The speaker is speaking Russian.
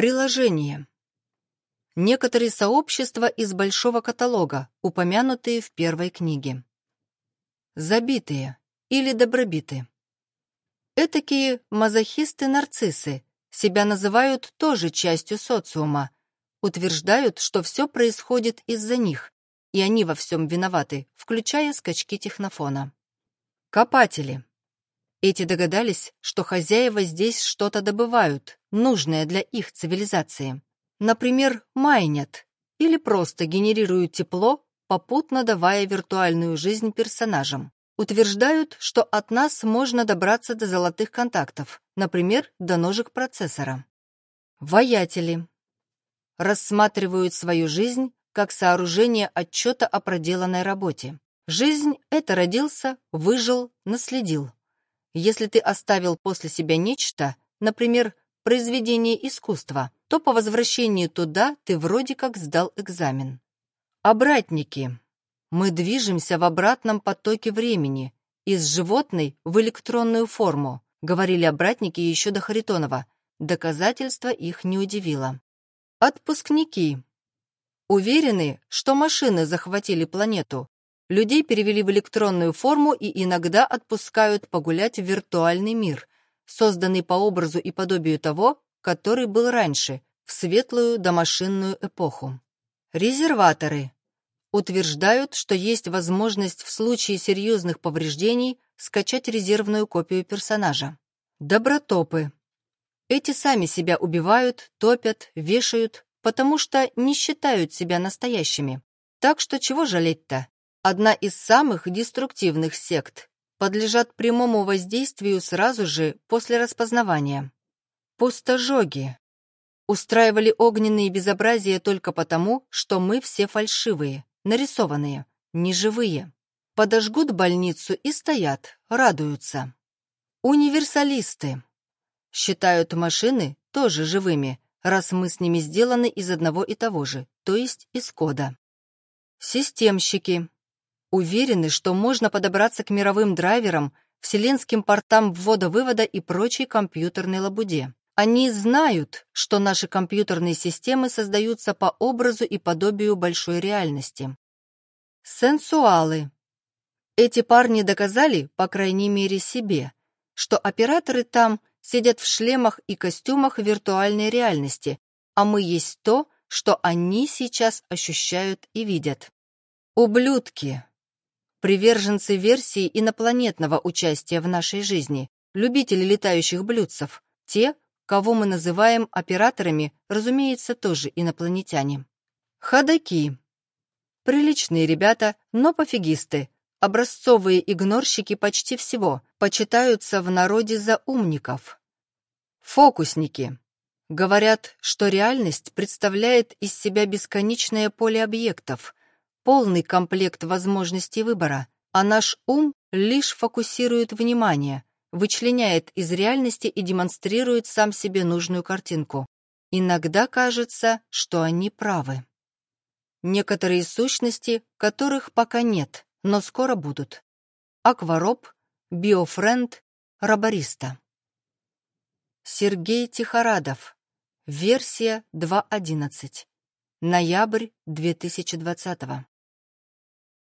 Приложение. Некоторые сообщества из большого каталога, упомянутые в первой книге. Забитые или добробиты. Этакие мазохисты-нарциссы себя называют тоже частью социума, утверждают, что все происходит из-за них, и они во всем виноваты, включая скачки технофона. Копатели. Эти догадались, что хозяева здесь что-то добывают, нужное для их цивилизации. Например, майнят или просто генерируют тепло, попутно давая виртуальную жизнь персонажам. Утверждают, что от нас можно добраться до золотых контактов, например, до ножек процессора. Воятели. Рассматривают свою жизнь как сооружение отчета о проделанной работе. Жизнь — это родился, выжил, наследил. Если ты оставил после себя нечто, например, произведение искусства, то по возвращении туда ты вроде как сдал экзамен. Обратники. Мы движемся в обратном потоке времени, из животной в электронную форму, говорили обратники еще до Харитонова. Доказательство их не удивило. Отпускники. Уверены, что машины захватили планету, людей перевели в электронную форму и иногда отпускают погулять в виртуальный мир, созданный по образу и подобию того, который был раньше, в светлую домашинную эпоху. Резерваторы утверждают, что есть возможность в случае серьезных повреждений скачать резервную копию персонажа. Добротопы. Эти сами себя убивают, топят, вешают, потому что не считают себя настоящими. Так что чего жалеть-то? Одна из самых деструктивных сект, подлежат прямому воздействию сразу же после распознавания. Пустожоги устраивали огненные безобразия только потому, что мы все фальшивые, нарисованные, неживые. Подожгут больницу и стоят, радуются. Универсалисты считают машины тоже живыми, раз мы с ними сделаны из одного и того же, то есть из кода. Системщики Уверены, что можно подобраться к мировым драйверам, вселенским портам ввода-вывода и прочей компьютерной лабуде. Они знают, что наши компьютерные системы создаются по образу и подобию большой реальности. Сенсуалы. Эти парни доказали, по крайней мере себе, что операторы там сидят в шлемах и костюмах виртуальной реальности, а мы есть то, что они сейчас ощущают и видят. Ублюдки. Приверженцы версии инопланетного участия в нашей жизни, любители летающих блюдцев, те, кого мы называем операторами, разумеется, тоже инопланетяне. Ходаки. Приличные ребята, но пофигисты. Образцовые игнорщики почти всего, почитаются в народе за умников. Фокусники. Говорят, что реальность представляет из себя бесконечное поле объектов, полный комплект возможностей выбора, а наш ум лишь фокусирует внимание, вычленяет из реальности и демонстрирует сам себе нужную картинку. Иногда кажется, что они правы. Некоторые сущности, которых пока нет, но скоро будут. Аквароб, Биофренд, Рабариста. Сергей Тихорадов. Версия 2.11. Ноябрь 2020